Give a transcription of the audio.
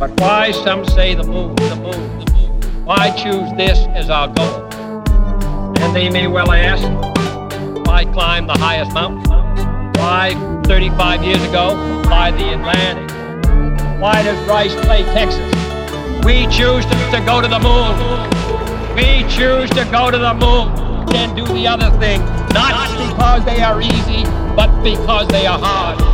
But why, some say, the moon, the moon, the moon? Why choose this as our goal? And they may well ask, why climb the highest mountain? Why, 35 years ago, fly the Atlantic? Why does Rice play Texas? We choose to, go to the moon. We choose to go to the moon and do the other thing, not because they are easy, but because they are hard.